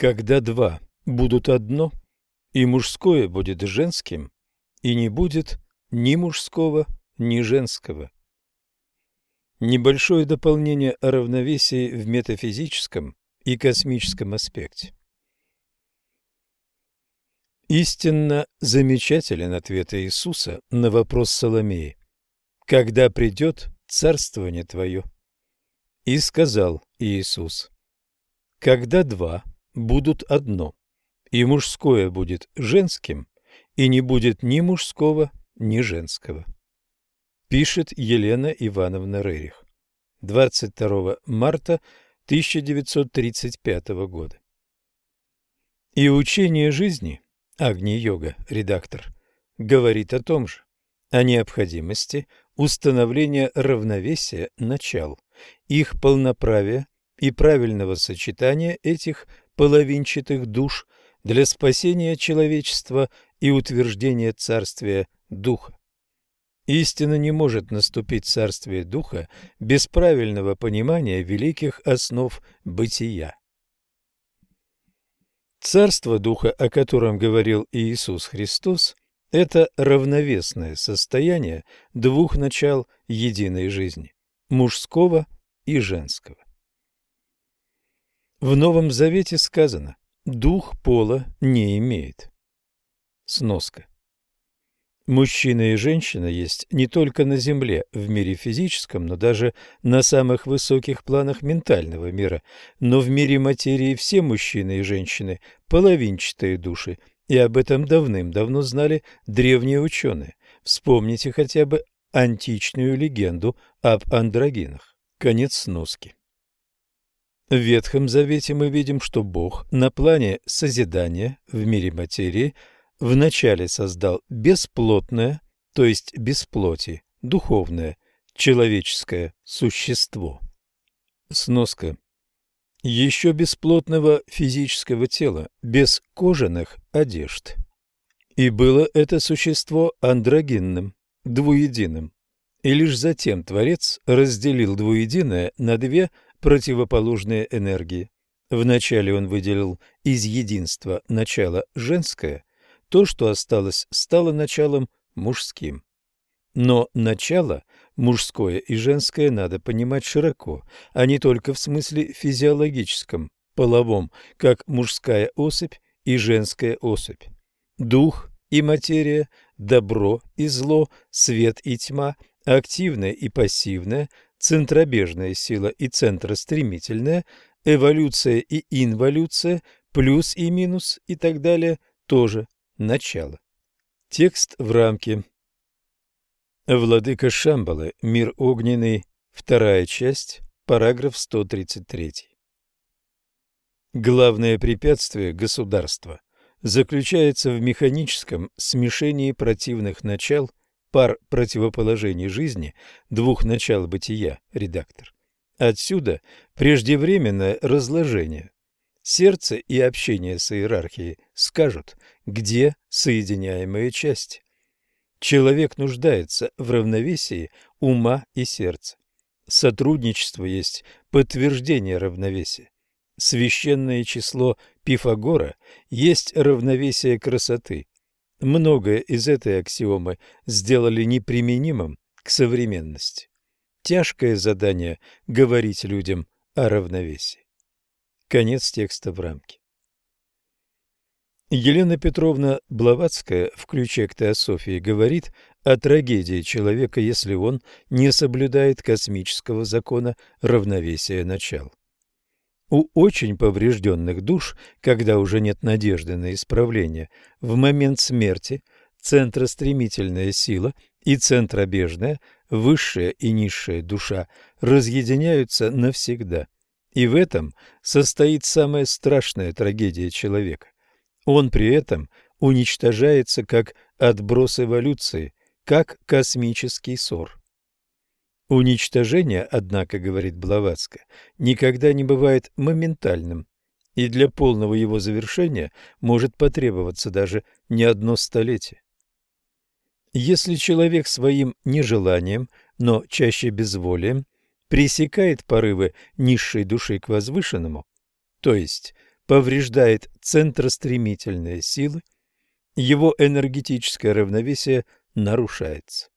Когда два будут одно, и мужское будет женским, и не будет ни мужского, ни женского. Небольшое дополнение о равновесии в метафизическом и космическом аспекте. Истинно замечателен ответ Иисуса на вопрос Соломеи. «Когда придет царствование Твое?» И сказал Иисус, «Когда два будут одно, и мужское будет женским, и не будет ни мужского, ни женского». Пишет Елена Ивановна Рерих. 22 марта 1935 года. И учение жизни, Агни-йога, редактор, говорит о том же, о необходимости установления равновесия начал, их полноправия и правильного сочетания этих половинчатых душ для спасения человечества и утверждения царствия Духа. Истина не может наступить царствие Духа без правильного понимания великих основ бытия. Царство Духа, о котором говорил Иисус Христос, это равновесное состояние двух начал единой жизни – мужского и женского. В Новом Завете сказано «дух пола не имеет». Сноска. Мужчина и женщина есть не только на Земле, в мире физическом, но даже на самых высоких планах ментального мира. Но в мире материи все мужчины и женщины – половинчатые души, и об этом давным-давно знали древние ученые. Вспомните хотя бы античную легенду об андрогинах. Конец сноски. В Ветхом Завете мы видим, что Бог на плане созидания в мире материи – вначале создал бесплотное, то есть без плоти, духовное, человеческое существо. Сноска. Еще бесплотного физического тела, без кожаных одежд. И было это существо андрогинным, двуединым. И лишь затем Творец разделил двуединое на две противоположные энергии. Вначале он выделил из единства начало женское, то, что осталось, стало началом мужским. Но начало, мужское и женское, надо понимать широко, а не только в смысле физиологическом, половом, как мужская особь и женская особь. Дух и материя, добро и зло, свет и тьма, активная и пассивная, центробежная сила и центростремительная, эволюция и инволюция, плюс и минус и так далее тоже Начало. Текст в рамке. Владыка Шамбалы. Мир огненный. Вторая часть. Параграф 133. Главное препятствие государства заключается в механическом смешении противных начал, пар противоположений жизни, двух начал бытия, редактор. Отсюда преждевременное разложение, Сердце и общение с иерархией скажут, где соединяемые части. Человек нуждается в равновесии ума и сердца. Сотрудничество есть подтверждение равновесия. Священное число Пифагора есть равновесие красоты. Многое из этой аксиомы сделали неприменимым к современности. Тяжкое задание говорить людям о равновесии. Конец текста в рамке. Елена Петровна Блаватская в ключе к теософии говорит о трагедии человека, если он не соблюдает космического закона равновесия начал. У очень поврежденных душ, когда уже нет надежды на исправление, в момент смерти центростремительная сила и центробежная, высшая и низшая душа разъединяются навсегда – и в этом состоит самая страшная трагедия человека. Он при этом уничтожается как отброс эволюции, как космический ссор. Уничтожение, однако, говорит Блаватская, никогда не бывает моментальным, и для полного его завершения может потребоваться даже не одно столетие. Если человек своим нежеланием, но чаще безволием, пресекает порывы низшей души к возвышенному, то есть повреждает центростремительные силы, его энергетическое равновесие нарушается.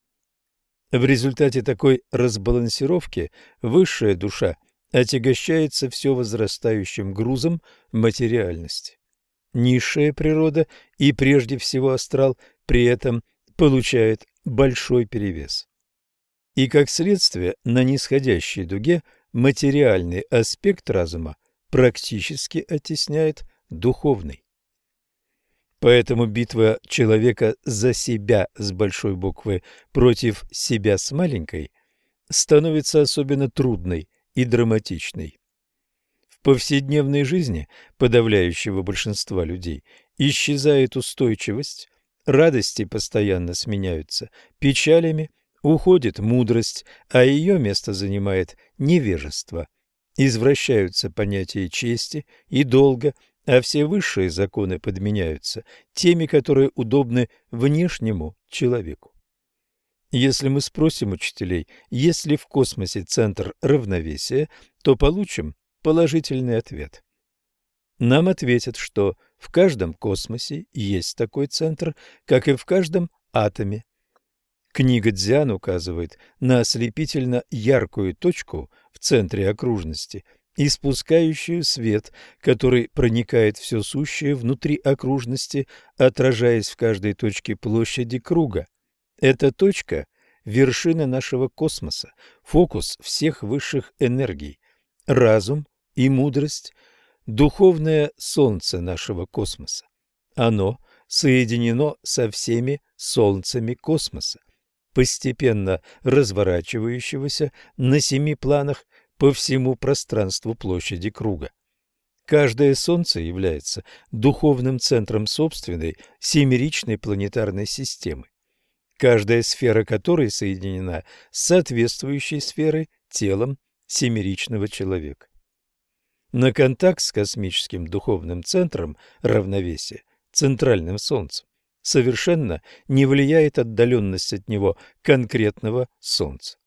В результате такой разбалансировки высшая душа отягощается все возрастающим грузом материальности. Низшая природа и прежде всего астрал при этом получает большой перевес. И как следствие на нисходящей дуге материальный аспект разума практически оттесняет духовный. Поэтому битва человека за себя с большой буквы против себя с маленькой становится особенно трудной и драматичной. В повседневной жизни подавляющего большинства людей исчезает устойчивость, радости постоянно сменяются печалями, уходит мудрость, а ее место занимает невежество. Извращаются понятия чести и долга, а все высшие законы подменяются теми, которые удобны внешнему человеку. Если мы спросим учителей, есть ли в космосе центр равновесия, то получим положительный ответ. Нам ответят, что в каждом космосе есть такой центр, как и в каждом атоме. Книга Дзян указывает на ослепительно яркую точку в центре окружности, испускающую свет, который проникает все сущее внутри окружности, отражаясь в каждой точке площади круга. Эта точка – вершина нашего космоса, фокус всех высших энергий, разум и мудрость, духовное солнце нашего космоса. Оно соединено со всеми солнцами космоса, постепенно разворачивающегося на семи планах по всему пространству площади круга. Каждое Солнце является духовным центром собственной семеричной планетарной системы каждая сфера которой соединена с соответствующей сферой телом семеричного человека. На контакт с космическим духовным центром равновесия, центральным Солнцем, совершенно не влияет отдаленность от него конкретного Солнца.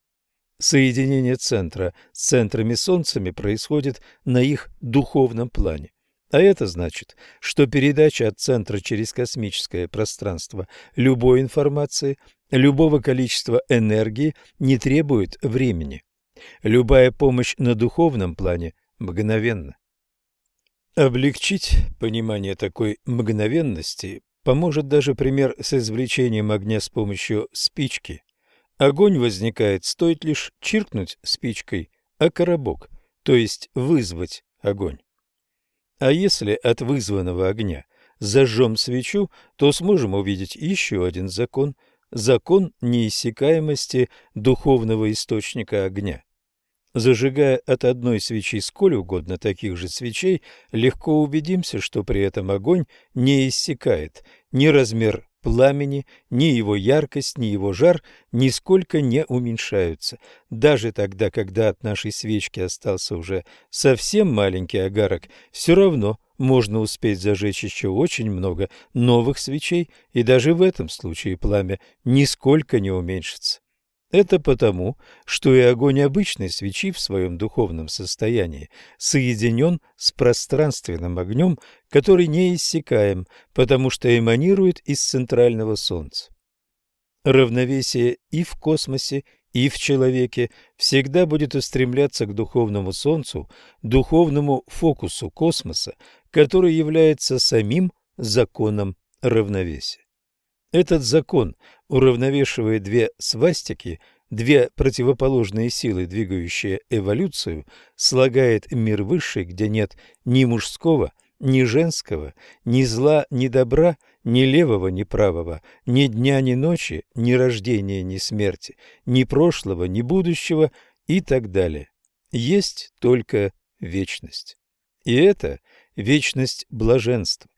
Соединение центра с центрами Солнцами происходит на их духовном плане. А это значит, что передача от центра через космическое пространство любой информации, любого количества энергии не требует времени. Любая помощь на духовном плане мгновенна. Облегчить понимание такой мгновенности поможет даже пример с извлечением огня с помощью спички. Огонь возникает, стоит лишь чиркнуть спичкой о коробок, то есть вызвать огонь. А если от вызванного огня зажжем свечу, то сможем увидеть еще один закон – закон неиссякаемости духовного источника огня. Зажигая от одной свечи сколь угодно таких же свечей, легко убедимся, что при этом огонь не иссякает, ни размер пламени, ни его яркость, ни его жар нисколько не уменьшаются. Даже тогда, когда от нашей свечки остался уже совсем маленький огарок, все равно можно успеть зажечь еще очень много новых свечей, и даже в этом случае пламя нисколько не уменьшится. Это потому, что и огонь обычной свечи в своем духовном состоянии соединен с пространственным огнем, который не иссякаем, потому что эманирует из центрального Солнца. Равновесие и в космосе, и в человеке всегда будет устремляться к духовному Солнцу, духовному фокусу космоса, который является самим законом равновесия. Этот закон уравновешивает две свастики, две противоположные силы, двигающие эволюцию, слагает мир высший, где нет ни мужского, ни женского, ни зла, ни добра, ни левого, ни правого, ни дня, ни ночи, ни рождения, ни смерти, ни прошлого, ни будущего и так далее. Есть только вечность. И это вечность блаженства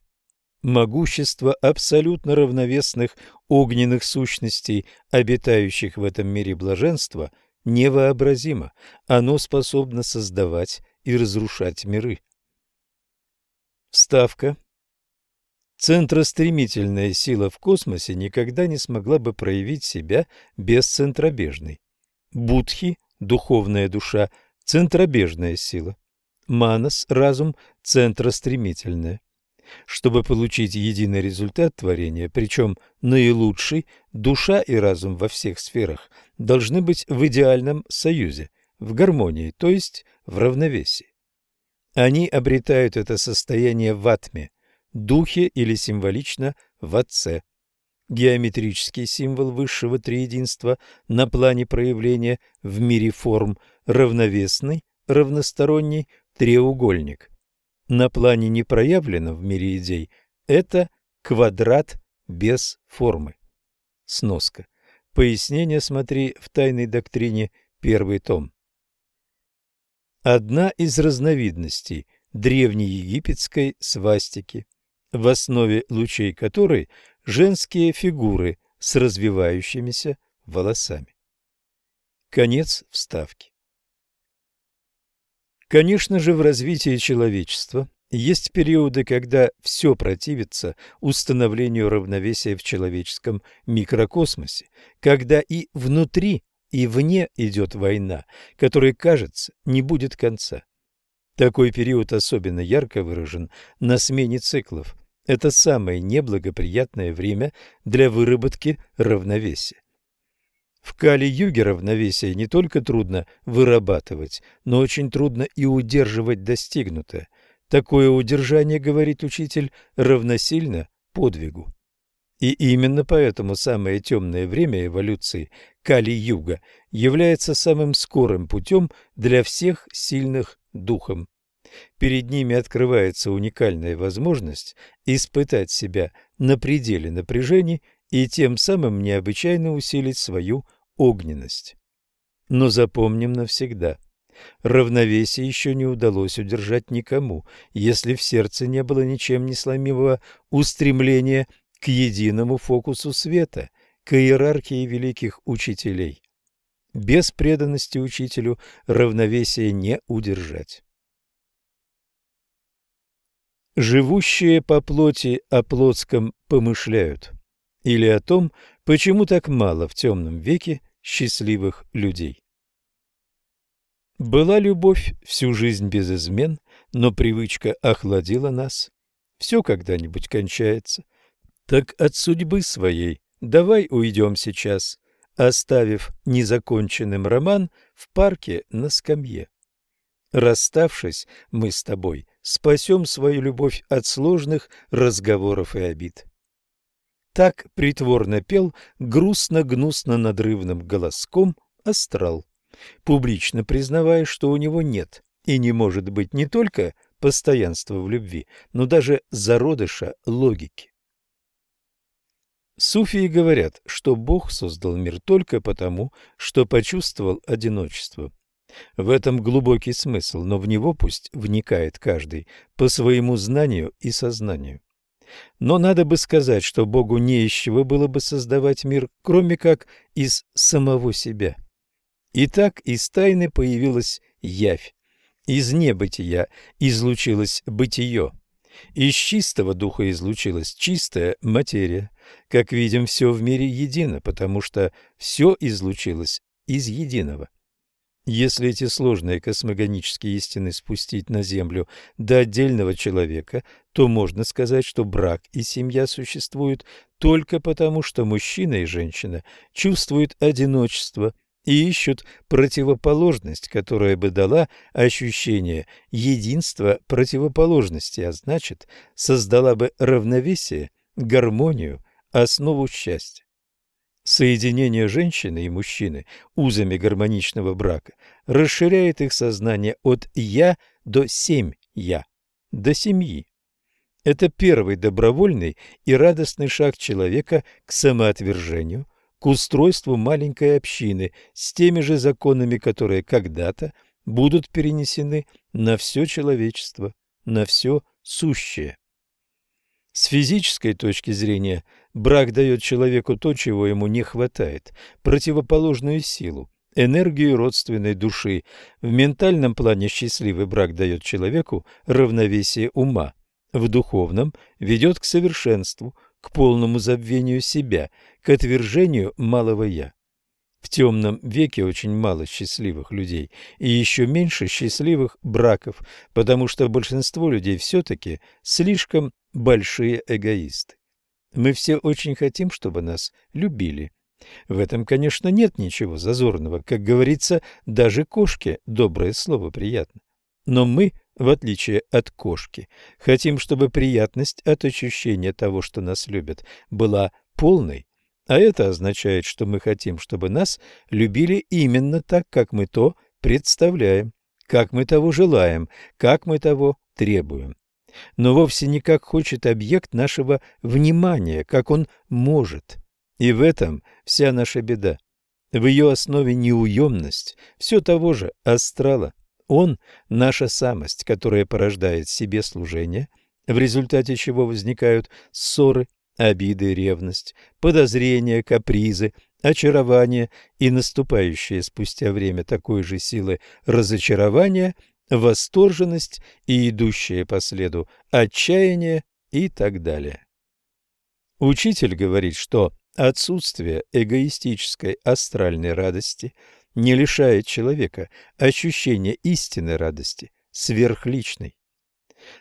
могущество абсолютно равновесных огненных сущностей, обитающих в этом мире блаженства, невообразимо. Оно способно создавать и разрушать миры. Вставка. Центростремительная сила в космосе никогда не смогла бы проявить себя без центробежной. Будхи, духовная душа, центробежная сила. манас, разум, центростремительное. Чтобы получить единый результат творения, причем наилучший, душа и разум во всех сферах должны быть в идеальном союзе, в гармонии, то есть в равновесии. Они обретают это состояние в атме, духе или символично в отце. Геометрический символ высшего триединства на плане проявления в мире форм равновесный, равносторонний треугольник на плане непроявлено в мире идей, это квадрат без формы. Сноска. Пояснение смотри в «Тайной доктрине» первый том. Одна из разновидностей древнеегипетской свастики, в основе лучей которой женские фигуры с развивающимися волосами. Конец вставки. Конечно же, в развитии человечества есть периоды, когда все противится установлению равновесия в человеческом микрокосмосе, когда и внутри, и вне идет война, которой, кажется, не будет конца. Такой период особенно ярко выражен на смене циклов. Это самое неблагоприятное время для выработки равновесия. В Кали-юге равновесие не только трудно вырабатывать, но очень трудно и удерживать достигнутое. Такое удержание, говорит учитель, равносильно подвигу. И именно поэтому самое темное время эволюции Кали-юга является самым скорым путем для всех сильных духом. Перед ними открывается уникальная возможность испытать себя на пределе напряжений и тем самым необычайно усилить свою огненность. Но запомним навсегда. Равновесие еще не удалось удержать никому, если в сердце не было ничем не сломимого устремления к единому фокусу света, к иерархии великих учителей. Без преданности учителю равновесие не удержать. Живущие по плоти о плотском помышляют или о том, почему так мало в темном веке счастливых людей. Была любовь всю жизнь без измен, но привычка охладила нас. Все когда-нибудь кончается. Так от судьбы своей давай уйдем сейчас, оставив незаконченным роман в парке на скамье. Расставшись, мы с тобой спасем свою любовь от сложных разговоров и обид. Так притворно пел грустно-гнусно-надрывным голоском астрал, публично признавая, что у него нет и не может быть не только постоянства в любви, но даже зародыша логики. Суфии говорят, что Бог создал мир только потому, что почувствовал одиночество. В этом глубокий смысл, но в него пусть вникает каждый по своему знанию и сознанию. Но надо бы сказать, что Богу не из чего было бы создавать мир, кроме как из самого себя. И так из тайны появилась явь, из небытия излучилось бытие, из чистого духа излучилась чистая материя. Как видим, все в мире едино, потому что все излучилось из единого. Если эти сложные космогонические истины спустить на Землю до отдельного человека, то можно сказать, что брак и семья существуют только потому, что мужчина и женщина чувствуют одиночество и ищут противоположность, которая бы дала ощущение единства противоположности, а значит, создала бы равновесие, гармонию, основу счастья. Соединение женщины и мужчины узами гармоничного брака расширяет их сознание от «я» до «семь-я», до семьи. Это первый добровольный и радостный шаг человека к самоотвержению, к устройству маленькой общины с теми же законами, которые когда-то будут перенесены на все человечество, на все сущее. С физической точки зрения брак дает человеку то, чего ему не хватает – противоположную силу, энергию родственной души. В ментальном плане счастливый брак дает человеку равновесие ума, в духовном ведет к совершенству, к полному забвению себя, к отвержению малого «я». В темном веке очень мало счастливых людей и еще меньше счастливых браков, потому что большинство людей все-таки слишком большие эгоисты. Мы все очень хотим, чтобы нас любили. В этом, конечно, нет ничего зазорного. Как говорится, даже кошке доброе слово приятно. Но мы, в отличие от кошки, хотим, чтобы приятность от ощущения того, что нас любят, была полной а это означает, что мы хотим, чтобы нас любили именно так, как мы то представляем, как мы того желаем, как мы того требуем. Но вовсе не как хочет объект нашего внимания, как он может. И в этом вся наша беда. В ее основе неуемность все того же астрала. Он – наша самость, которая порождает себе служение, в результате чего возникают ссоры обиды, ревность, подозрения, капризы, очарование и наступающее спустя время такой же силы разочарование, восторженность и идущее по следу отчаяние и так далее. Учитель говорит, что отсутствие эгоистической астральной радости не лишает человека ощущения истинной радости, сверхличной.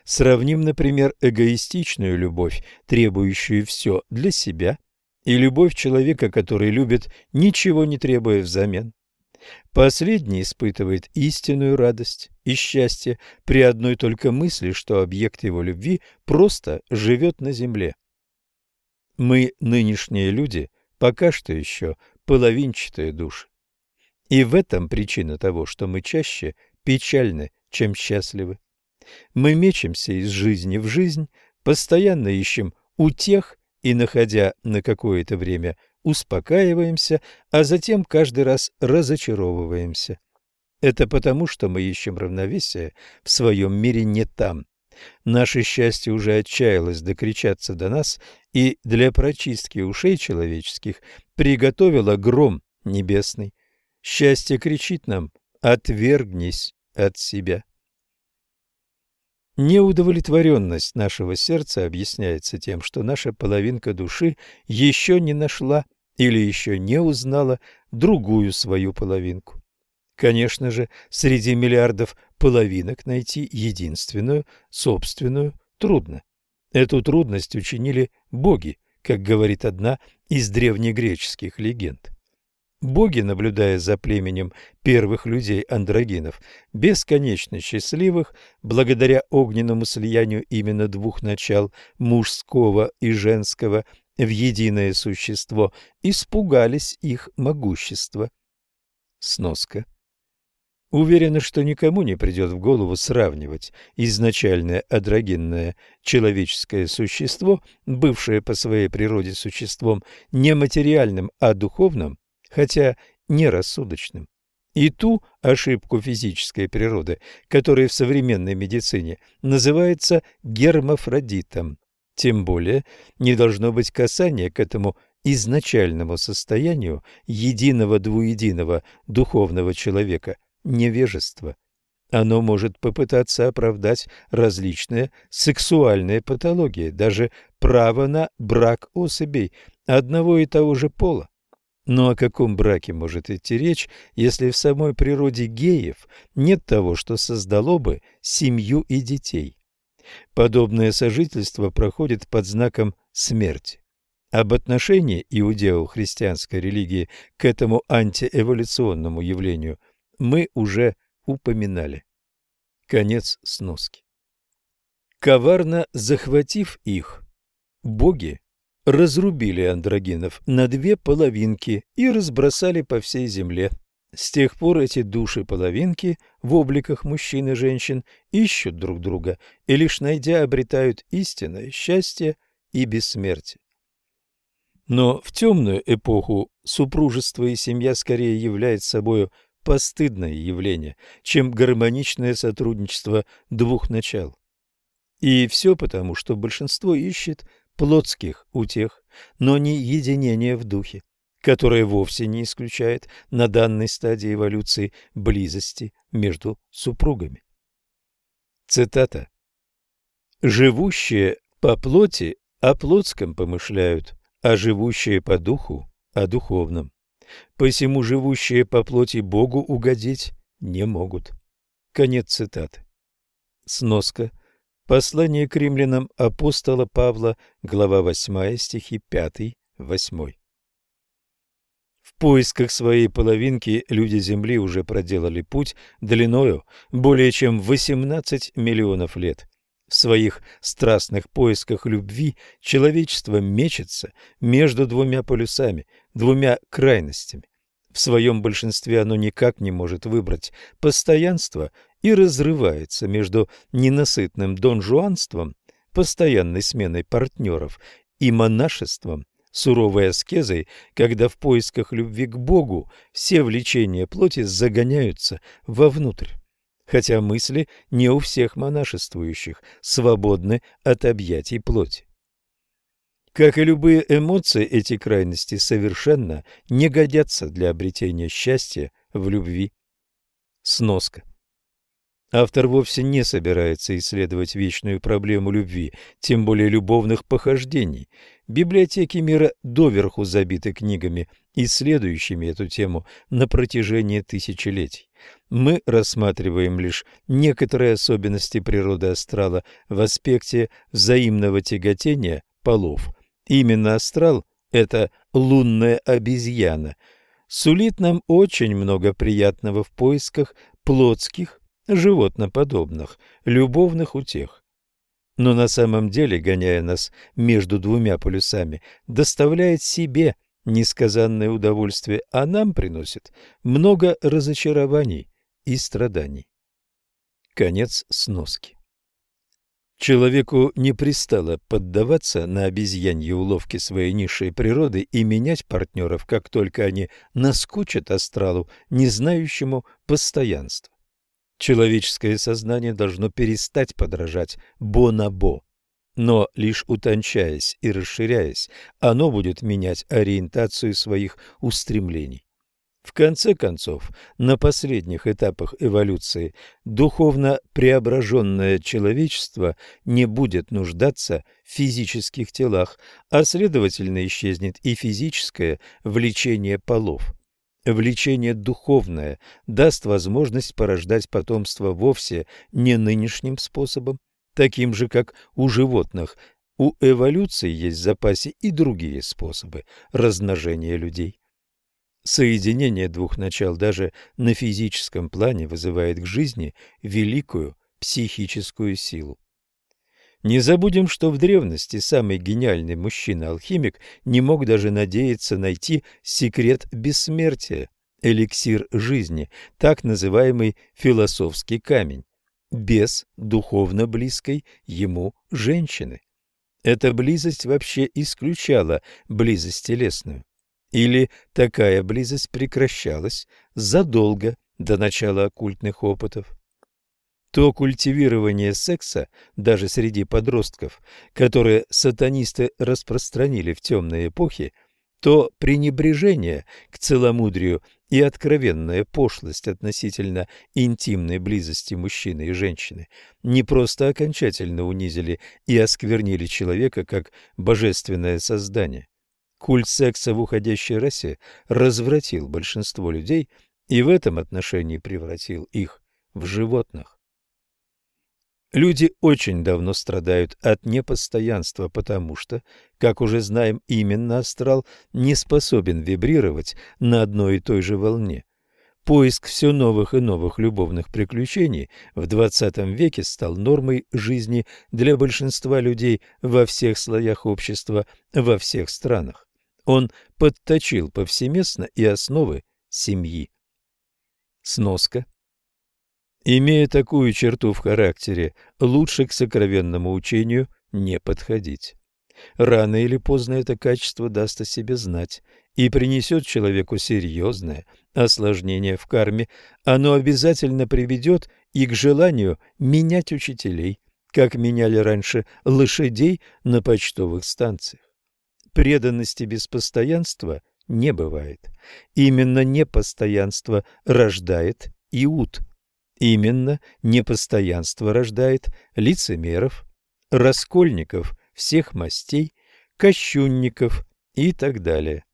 Сравним, например, эгоистичную любовь, требующую все для себя, и любовь человека, который любит, ничего не требуя взамен. Последний испытывает истинную радость и счастье при одной только мысли, что объект его любви просто живет на земле. Мы, нынешние люди, пока что еще половинчатые души. И в этом причина того, что мы чаще печальны, чем счастливы. Мы мечемся из жизни в жизнь, постоянно ищем утех и, находя на какое-то время, успокаиваемся, а затем каждый раз разочаровываемся. Это потому, что мы ищем равновесие в своем мире не там. Наше счастье уже отчаялось докричаться до нас и для прочистки ушей человеческих приготовило гром небесный. Счастье кричит нам «Отвергнись от себя». Неудовлетворенность нашего сердца объясняется тем, что наша половинка души еще не нашла или еще не узнала другую свою половинку. Конечно же, среди миллиардов половинок найти единственную, собственную, трудно. Эту трудность учинили боги, как говорит одна из древнегреческих легенд. Боги, наблюдая за племенем первых людей-андрогинов, бесконечно счастливых, благодаря огненному слиянию именно двух начал, мужского и женского, в единое существо, испугались их могущества. Сноска. Уверена, что никому не придет в голову сравнивать изначальное адрогинное человеческое существо, бывшее по своей природе существом не материальным, а духовным, хотя нерассудочным. И ту ошибку физической природы, которая в современной медицине называется гермафродитом. Тем более не должно быть касания к этому изначальному состоянию единого двуединого духовного человека – невежества. Оно может попытаться оправдать различные сексуальные патологии, даже право на брак особей одного и того же пола. Но о каком браке может идти речь, если в самой природе геев нет того, что создало бы семью и детей? Подобное сожительство проходит под знаком смерти. Об отношении иудео-христианской религии к этому антиэволюционному явлению мы уже упоминали. Конец сноски. Коварно захватив их, боги разрубили андрогинов на две половинки и разбросали по всей земле. С тех пор эти души-половинки в обликах мужчин и женщин ищут друг друга и лишь найдя обретают истинное счастье и бессмертие. Но в темную эпоху супружество и семья скорее является собой постыдное явление, чем гармоничное сотрудничество двух начал. И все потому, что большинство ищет плотских утех, но не единения в духе, которое вовсе не исключает на данной стадии эволюции близости между супругами. Цитата. «Живущие по плоти о плотском помышляют, а живущие по духу – о духовном. Посему живущие по плоти Богу угодить не могут. Конец цитаты. Сноска. Послание к римлянам апостола Павла, глава 8, стихи 5-8. В поисках своей половинки люди Земли уже проделали путь длиною более чем 18 миллионов лет. В своих страстных поисках любви человечество мечется между двумя полюсами, двумя крайностями. В своем большинстве оно никак не может выбрать постоянство и разрывается между ненасытным донжуанством, постоянной сменой партнеров, и монашеством, суровой аскезой, когда в поисках любви к Богу все влечения плоти загоняются вовнутрь хотя мысли не у всех монашествующих свободны от объятий плоти. Как и любые эмоции, эти крайности совершенно не годятся для обретения счастья в любви. Сноска. Автор вовсе не собирается исследовать вечную проблему любви, тем более любовных похождений. Библиотеки мира доверху забиты книгами, исследующими эту тему на протяжении тысячелетий. Мы рассматриваем лишь некоторые особенности природы астрала в аспекте взаимного тяготения полов. Именно астрал – это лунная обезьяна – сулит нам очень много приятного в поисках плотских животноподобных, любовных утех. Но на самом деле, гоняя нас между двумя полюсами, доставляет себе несказанное удовольствие, а нам приносит много разочарований и страданий. Конец сноски. Человеку не пристало поддаваться на обезьяньи уловки своей низшей природы и менять партнеров, как только они наскучат астралу, не знающему постоянства. Человеческое сознание должно перестать подражать бо-на-бо, но лишь утончаясь и расширяясь, оно будет менять ориентацию своих устремлений. В конце концов, на последних этапах эволюции духовно преображенное человечество не будет нуждаться в физических телах, а следовательно исчезнет и физическое влечение полов влечение духовное даст возможность порождать потомство вовсе не нынешним способом, таким же, как у животных. У эволюции есть в запасе и другие способы размножения людей. Соединение двух начал даже на физическом плане вызывает к жизни великую психическую силу. Не забудем, что в древности самый гениальный мужчина-алхимик не мог даже надеяться найти секрет бессмертия, эликсир жизни, так называемый философский камень, без духовно близкой ему женщины. Эта близость вообще исключала близость телесную. Или такая близость прекращалась задолго до начала оккультных опытов то культивирование секса даже среди подростков, которые сатанисты распространили в темные эпохи, то пренебрежение к целомудрию и откровенная пошлость относительно интимной близости мужчины и женщины не просто окончательно унизили и осквернили человека как божественное создание. Культ секса в уходящей расе развратил большинство людей и в этом отношении превратил их в животных. Люди очень давно страдают от непостоянства, потому что, как уже знаем, именно астрал не способен вибрировать на одной и той же волне. Поиск все новых и новых любовных приключений в XX веке стал нормой жизни для большинства людей во всех слоях общества, во всех странах. Он подточил повсеместно и основы семьи. Сноска Имея такую черту в характере, лучше к сокровенному учению не подходить. Рано или поздно это качество даст о себе знать и принесет человеку серьезное осложнение в карме. Оно обязательно приведет и к желанию менять учителей, как меняли раньше лошадей на почтовых станциях. Преданности без постоянства не бывает. Именно непостоянство рождает иуд. Именно непостоянство рождает лицемеров, раскольников всех мастей, кощунников и так далее.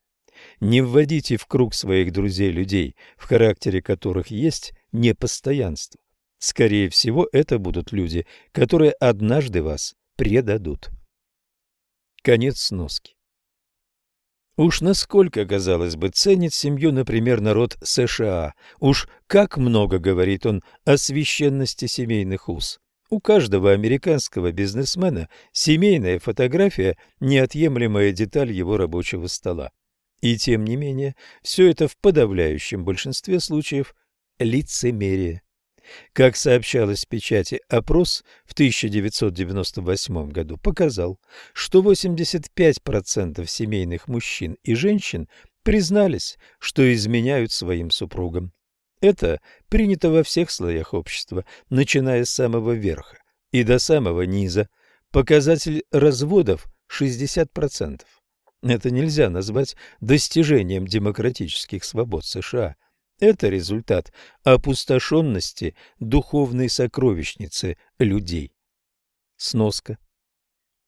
Не вводите в круг своих друзей людей, в характере которых есть непостоянство. Скорее всего, это будут люди, которые однажды вас предадут. Конец сноски. Уж насколько, казалось бы, ценит семью, например, народ США. Уж как много говорит он о священности семейных уз. У каждого американского бизнесмена семейная фотография – неотъемлемая деталь его рабочего стола. И тем не менее, все это в подавляющем большинстве случаев лицемерие. Как сообщалось в печати, опрос в 1998 году показал, что 85% семейных мужчин и женщин признались, что изменяют своим супругам. Это принято во всех слоях общества, начиная с самого верха и до самого низа. Показатель разводов 60%. Это нельзя назвать достижением демократических свобод США. Это результат опустошенности духовной сокровищницы людей. Сноска.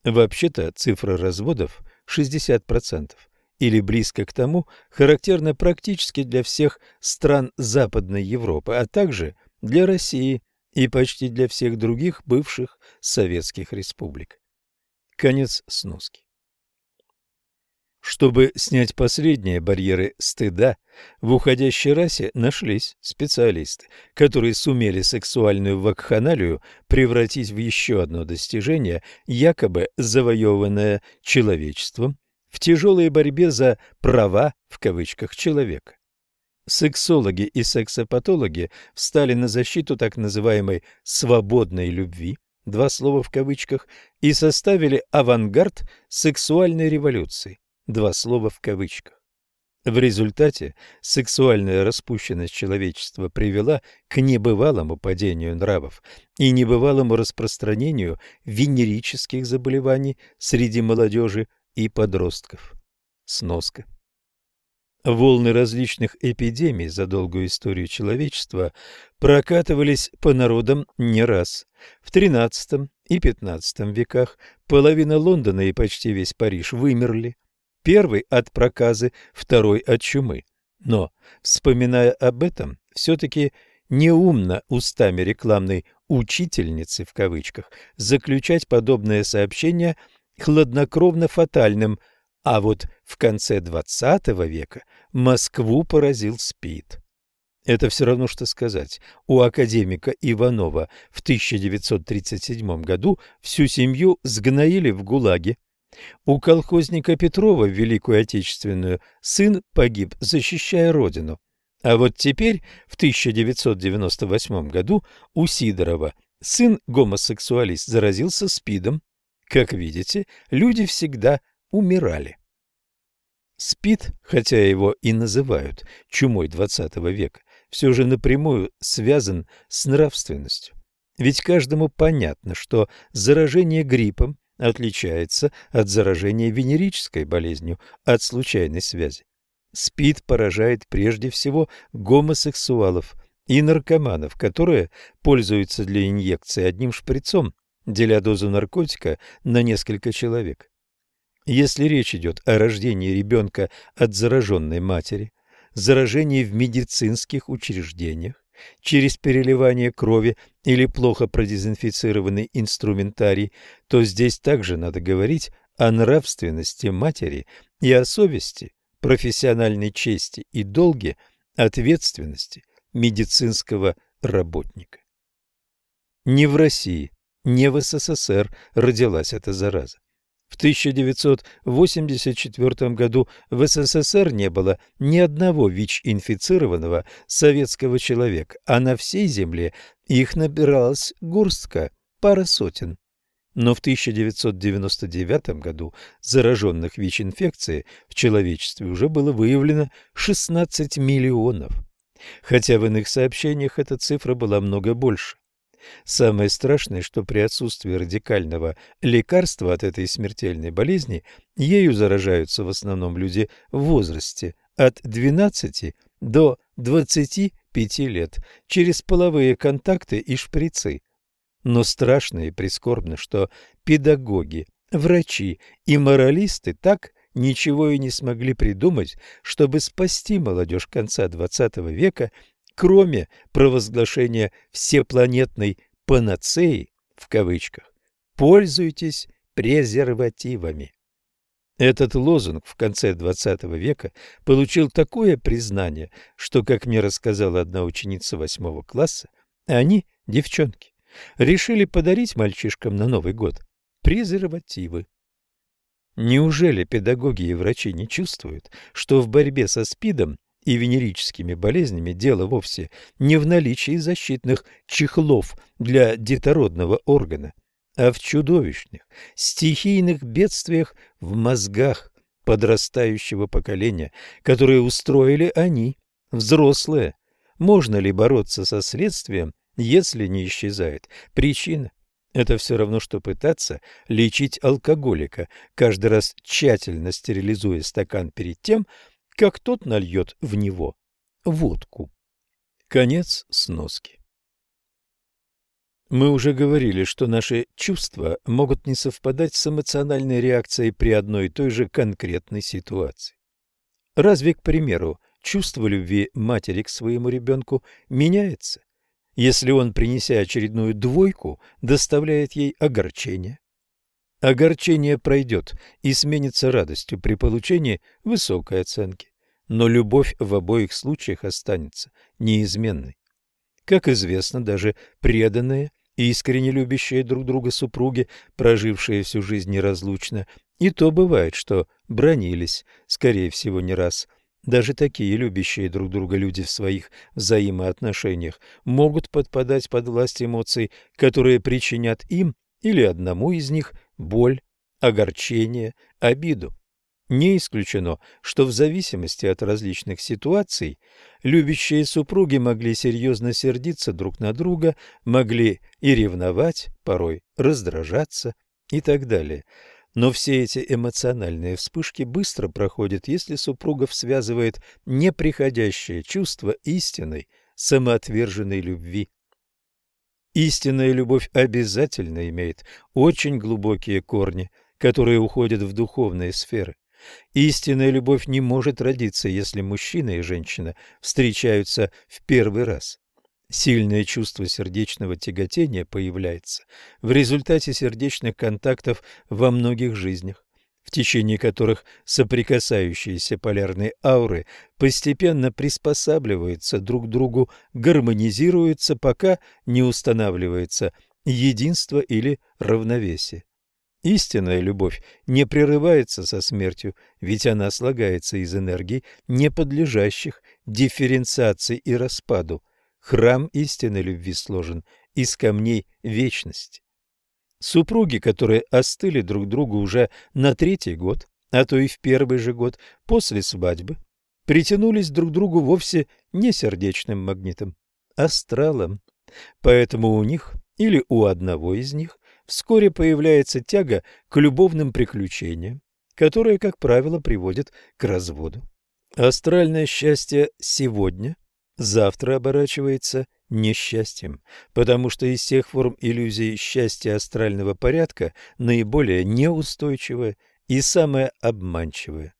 Вообще-то цифра разводов 60% или близко к тому характерна практически для всех стран Западной Европы, а также для России и почти для всех других бывших советских республик. Конец сноски. Чтобы снять последние барьеры стыда, в уходящей расе нашлись специалисты, которые сумели сексуальную вакханалию превратить в еще одно достижение, якобы завоеванное человечеством, в тяжелой борьбе за «права» в кавычках человека. Сексологи и сексопатологи встали на защиту так называемой «свободной любви», два слова в кавычках, и составили авангард сексуальной революции два слова в кавычках. В результате сексуальная распущенность человечества привела к небывалому падению нравов и небывалому распространению венерических заболеваний среди молодежи и подростков. Сноска. Волны различных эпидемий за долгую историю человечества прокатывались по народам не раз. В XIII и XV веках половина Лондона и почти весь Париж вымерли. Первый от проказы, второй от чумы. Но, вспоминая об этом, все-таки неумно устами рекламной «учительницы» в кавычках заключать подобное сообщение хладнокровно фатальным, а вот в конце XX века Москву поразил СПИД. Это все равно, что сказать, у академика Иванова в 1937 году всю семью сгноили в ГУЛАГе, у колхозника Петрова в Великую Отечественную сын погиб, защищая родину. А вот теперь, в 1998 году, у Сидорова сын гомосексуалист заразился СПИДом. Как видите, люди всегда умирали. СПИД, хотя его и называют чумой XX века, все же напрямую связан с нравственностью. Ведь каждому понятно, что заражение гриппом отличается от заражения венерической болезнью от случайной связи. СПИД поражает прежде всего гомосексуалов и наркоманов, которые пользуются для инъекции одним шприцом, деля дозу наркотика на несколько человек. Если речь идет о рождении ребенка от зараженной матери, заражении в медицинских учреждениях, через переливание крови или плохо продезинфицированный инструментарий, то здесь также надо говорить о нравственности матери и о совести, профессиональной чести и долге, ответственности медицинского работника. Не в России, не в СССР родилась эта зараза. В 1984 году в СССР не было ни одного ВИЧ-инфицированного советского человека, а на всей земле их набиралась горстка, пара сотен. Но в 1999 году зараженных ВИЧ-инфекцией в человечестве уже было выявлено 16 миллионов. Хотя в иных сообщениях эта цифра была много больше. Самое страшное, что при отсутствии радикального лекарства от этой смертельной болезни ею заражаются в основном люди в возрасте от 12 до 25 лет через половые контакты и шприцы. Но страшно и прискорбно, что педагоги, врачи и моралисты так ничего и не смогли придумать, чтобы спасти молодежь конца XX века, кроме провозглашения всепланетной «панацеи» в кавычках «пользуйтесь презервативами». Этот лозунг в конце XX века получил такое признание, что, как мне рассказала одна ученица восьмого класса, они, девчонки, решили подарить мальчишкам на Новый год презервативы. Неужели педагоги и врачи не чувствуют, что в борьбе со СПИДом и венерическими болезнями дело вовсе не в наличии защитных чехлов для детородного органа, а в чудовищных, стихийных бедствиях в мозгах подрастающего поколения, которые устроили они, взрослые. Можно ли бороться со следствием, если не исчезает причина? Это все равно, что пытаться лечить алкоголика, каждый раз тщательно стерилизуя стакан перед тем, как тот нальет в него водку. Конец сноски. Мы уже говорили, что наши чувства могут не совпадать с эмоциональной реакцией при одной и той же конкретной ситуации. Разве, к примеру, чувство любви матери к своему ребенку меняется, если он, принеся очередную двойку, доставляет ей огорчение? Огорчение пройдет и сменится радостью при получении высокой оценки, но любовь в обоих случаях останется неизменной. Как известно, даже преданные и искренне любящие друг друга супруги, прожившие всю жизнь неразлучно, и то бывает, что бронились, скорее всего, не раз. Даже такие любящие друг друга люди в своих взаимоотношениях могут подпадать под власть эмоций, которые причинят им или одному из них боль, огорчение, обиду. Не исключено, что в зависимости от различных ситуаций любящие супруги могли серьезно сердиться друг на друга, могли и ревновать, порой раздражаться и так далее. Но все эти эмоциональные вспышки быстро проходят, если супругов связывает неприходящее чувство истинной, самоотверженной любви. Истинная любовь обязательно имеет очень глубокие корни, которые уходят в духовные сферы. Истинная любовь не может родиться, если мужчина и женщина встречаются в первый раз. Сильное чувство сердечного тяготения появляется в результате сердечных контактов во многих жизнях, в течение которых соприкасающиеся полярные ауры постепенно приспосабливаются друг к другу, гармонизируются, пока не устанавливается единство или равновесие. Истинная любовь не прерывается со смертью, ведь она слагается из энергий, не подлежащих дифференциации и распаду. Храм истинной любви сложен из камней вечности. Супруги, которые остыли друг другу уже на третий год, а то и в первый же год после свадьбы, притянулись друг к другу вовсе не сердечным магнитом, а астралом. Поэтому у них или у одного из них вскоре появляется тяга к любовным приключениям, которые, как правило, приводят к разводу. Астральное счастье сегодня, завтра оборачивается несчастьем, потому что из всех форм иллюзии счастья астрального порядка наиболее неустойчивое и самое обманчивое.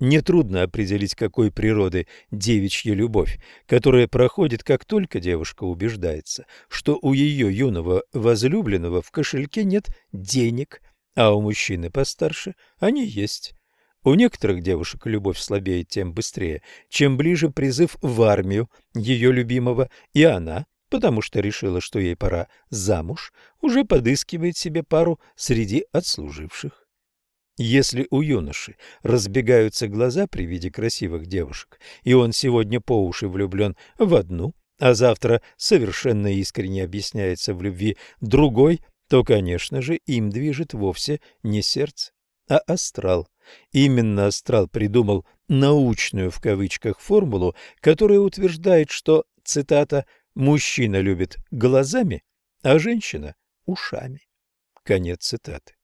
Нетрудно определить, какой природы девичья любовь, которая проходит, как только девушка убеждается, что у ее юного возлюбленного в кошельке нет денег, а у мужчины постарше они есть. У некоторых девушек любовь слабеет тем быстрее, чем ближе призыв в армию ее любимого, и она, потому что решила, что ей пора замуж, уже подыскивает себе пару среди отслуживших. Если у юноши разбегаются глаза при виде красивых девушек, и он сегодня по уши влюблен в одну, а завтра совершенно искренне объясняется в любви другой, то, конечно же, им движет вовсе не сердце, а астрал. Именно астрал придумал «научную» в кавычках формулу, которая утверждает, что, цитата, «мужчина любит глазами, а женщина – ушами». Конец цитаты.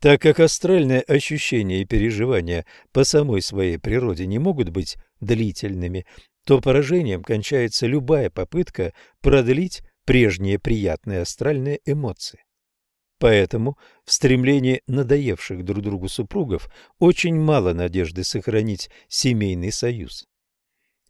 Так как астральные ощущения и переживания по самой своей природе не могут быть длительными, то поражением кончается любая попытка продлить прежние приятные астральные эмоции. Поэтому в стремлении надоевших друг другу супругов очень мало надежды сохранить семейный союз.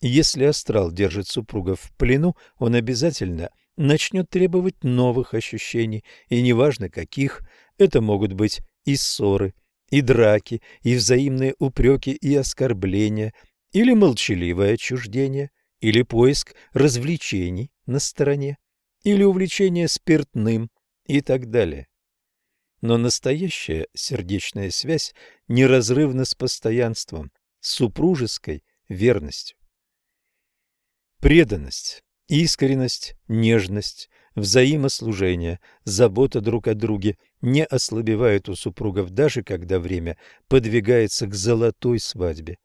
Если астрал держит супругов в плену, он обязательно начнет требовать новых ощущений, и неважно каких, это могут быть и ссоры, и драки, и взаимные упреки и оскорбления, или молчаливое отчуждение, или поиск развлечений на стороне, или увлечение спиртным и так далее. Но настоящая сердечная связь неразрывна с постоянством, с супружеской верностью. Преданность, искренность, нежность, взаимослужение, забота друг о друге не ослабевают у супругов даже когда время подвигается к золотой свадьбе.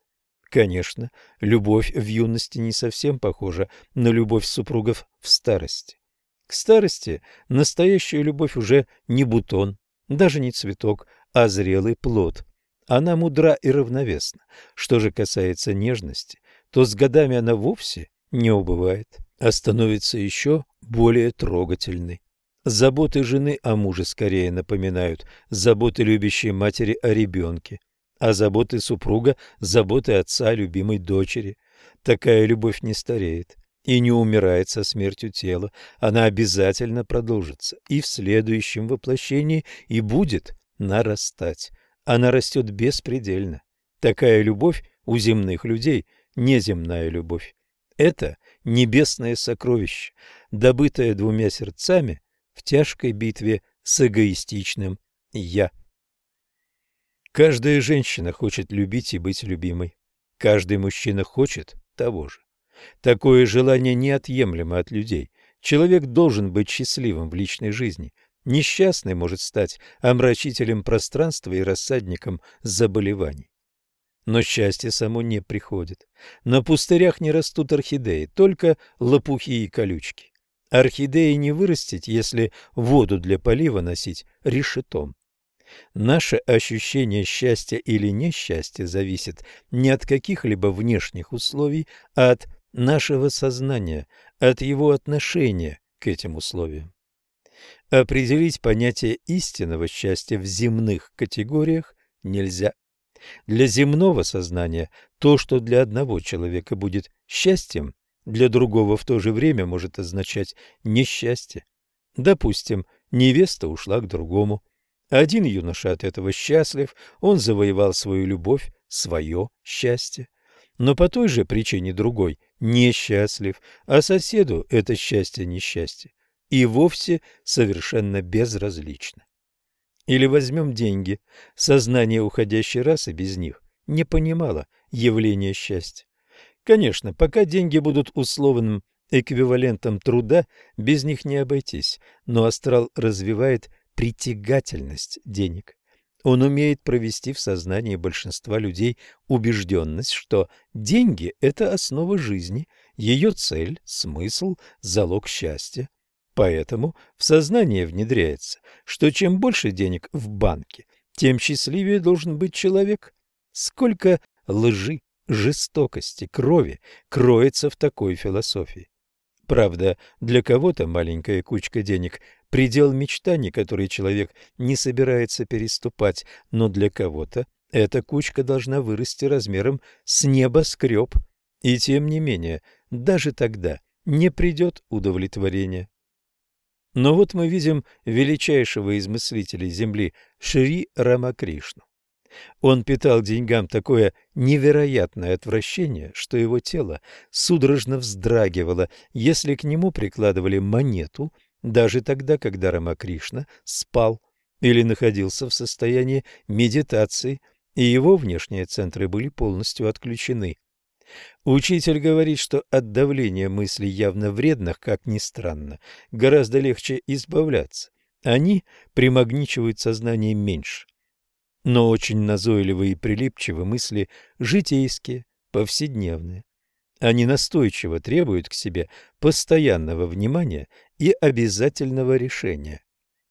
Конечно, любовь в юности не совсем похожа на любовь супругов в старости. К старости настоящая любовь уже не бутон, даже не цветок, а зрелый плод. Она мудра и равновесна. Что же касается нежности, то с годами она вовсе не убывает, а становится еще более трогательной. Заботы жены о муже скорее напоминают заботы любящей матери о ребенке, а заботы супруга – заботы отца о любимой дочери. Такая любовь не стареет и не умирает со смертью тела, она обязательно продолжится и в следующем воплощении и будет нарастать. Она растет беспредельно. Такая любовь у земных людей – неземная любовь. Это небесное сокровище, добытое двумя сердцами в тяжкой битве с эгоистичным «я». Каждая женщина хочет любить и быть любимой. Каждый мужчина хочет того же. Такое желание неотъемлемо от людей. Человек должен быть счастливым в личной жизни. Несчастный может стать омрачителем пространства и рассадником заболеваний. Но счастье само не приходит. На пустырях не растут орхидеи, только лопухи и колючки. Орхидеи не вырастить, если воду для полива носить решетом. Наше ощущение счастья или несчастья зависит не от каких-либо внешних условий, а от нашего сознания, от его отношения к этим условиям. Определить понятие истинного счастья в земных категориях нельзя. Для земного сознания то, что для одного человека будет счастьем, для другого в то же время может означать несчастье. Допустим, невеста ушла к другому. Один юноша от этого счастлив, он завоевал свою любовь, свое счастье. Но по той же причине другой несчастлив, а соседу это счастье-несчастье и вовсе совершенно безразлично. Или возьмем деньги. Сознание уходящей расы без них не понимало явления счастья. Конечно, пока деньги будут условным эквивалентом труда, без них не обойтись, но астрал развивает притягательность денег. Он умеет провести в сознании большинства людей убежденность, что деньги – это основа жизни, ее цель, смысл, залог счастья. Поэтому в сознание внедряется, что чем больше денег в банке, тем счастливее должен быть человек. Сколько лжи, жестокости, крови кроется в такой философии. Правда, для кого-то маленькая кучка денег – предел мечтаний, который человек не собирается переступать, но для кого-то эта кучка должна вырасти размером с небоскреб. И тем не менее, даже тогда не придет удовлетворение. Но вот мы видим величайшего из мыслителей Земли Шри Рамакришну. Он питал деньгам такое невероятное отвращение, что его тело судорожно вздрагивало, если к нему прикладывали монету, даже тогда, когда Рамакришна спал или находился в состоянии медитации, и его внешние центры были полностью отключены. Учитель говорит, что от давления мыслей явно вредных, как ни странно, гораздо легче избавляться. Они примагничивают сознание меньше. Но очень назойливые и прилипчивые мысли житейские, повседневные. Они настойчиво требуют к себе постоянного внимания и обязательного решения.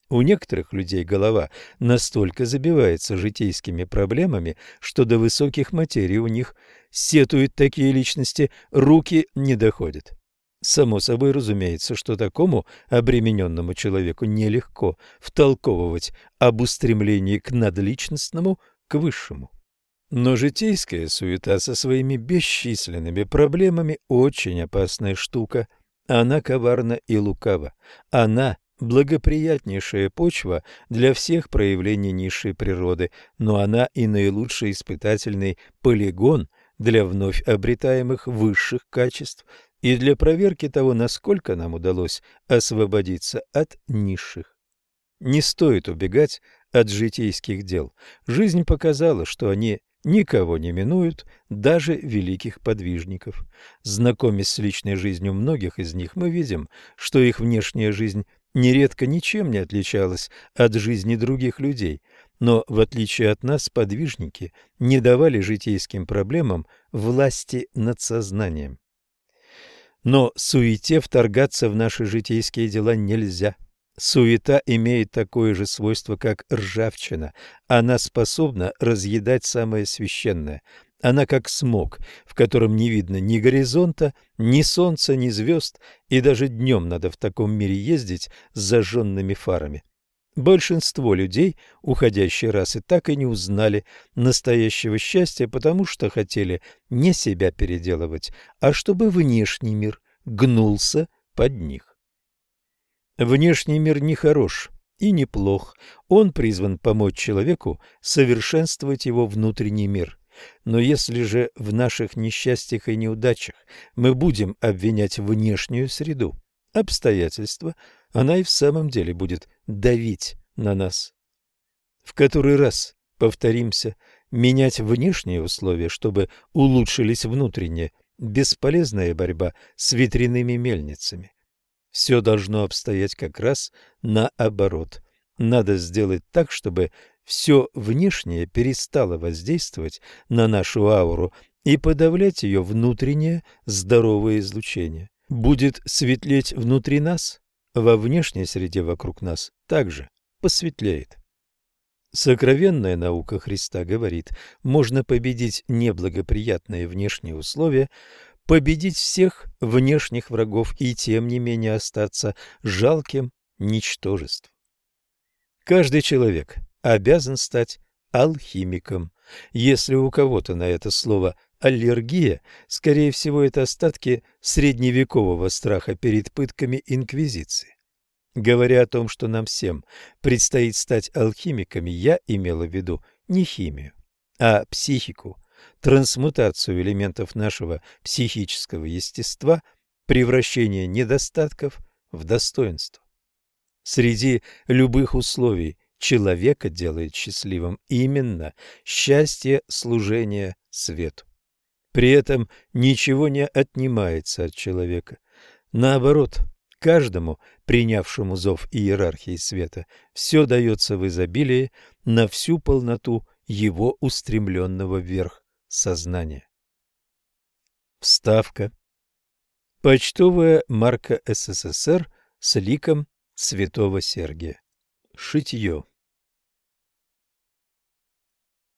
У некоторых людей голова настолько забивается житейскими проблемами, что до высоких материй у них сетуют такие личности, руки не доходят. Само собой разумеется, что такому обремененному человеку нелегко втолковывать об устремлении к надличностному, к высшему. Но житейская суета со своими бесчисленными проблемами очень опасная штука. Она коварна и лукава. Она благоприятнейшая почва для всех проявлений низшей природы, но она и наилучший испытательный полигон для вновь обретаемых высших качеств и для проверки того, насколько нам удалось освободиться от низших. Не стоит убегать от житейских дел. Жизнь показала, что они никого не минуют, даже великих подвижников. Знакомясь с личной жизнью многих из них, мы видим, что их внешняя жизнь нередко ничем не отличалась от жизни других людей, но, в отличие от нас, подвижники не давали житейским проблемам власти над сознанием. Но суете вторгаться в наши житейские дела нельзя. Суета имеет такое же свойство, как ржавчина. Она способна разъедать самое священное. Она как смог, в котором не видно ни горизонта, ни солнца, ни звезд, и даже днем надо в таком мире ездить с зажженными фарами. Большинство людей уходящей расы так и не узнали настоящего счастья, потому что хотели не себя переделывать, а чтобы внешний мир гнулся под них. Внешний мир не хорош и не плох, он призван помочь человеку совершенствовать его внутренний мир. Но если же в наших несчастьях и неудачах мы будем обвинять внешнюю среду, обстоятельства, она и в самом деле будет давить на нас. В который раз повторимся, менять внешние условия, чтобы улучшились внутренние, бесполезная борьба с ветряными мельницами. Все должно обстоять как раз наоборот. Надо сделать так, чтобы все внешнее перестало воздействовать на нашу ауру и подавлять ее внутреннее здоровое излучение. Будет светлеть внутри нас, во внешней среде вокруг нас также посветлеет. Сокровенная наука Христа говорит, можно победить неблагоприятные внешние условия, победить всех внешних врагов и тем не менее остаться жалким ничтожеством. Каждый человек обязан стать алхимиком. Если у кого-то на это слово аллергия, скорее всего, это остатки средневекового страха перед пытками инквизиции. Говоря о том, что нам всем предстоит стать алхимиками, я имела в виду не химию, а психику, трансмутацию элементов нашего психического естества, превращение недостатков в достоинство. Среди любых условий человека делает счастливым именно счастье служения свету. При этом ничего не отнимается от человека. Наоборот, каждому, принявшему зов иерархии света, все дается в изобилии на всю полноту его устремленного вверх сознания. Вставка. Почтовая марка СССР с ликом Святого Сергия. Шитье.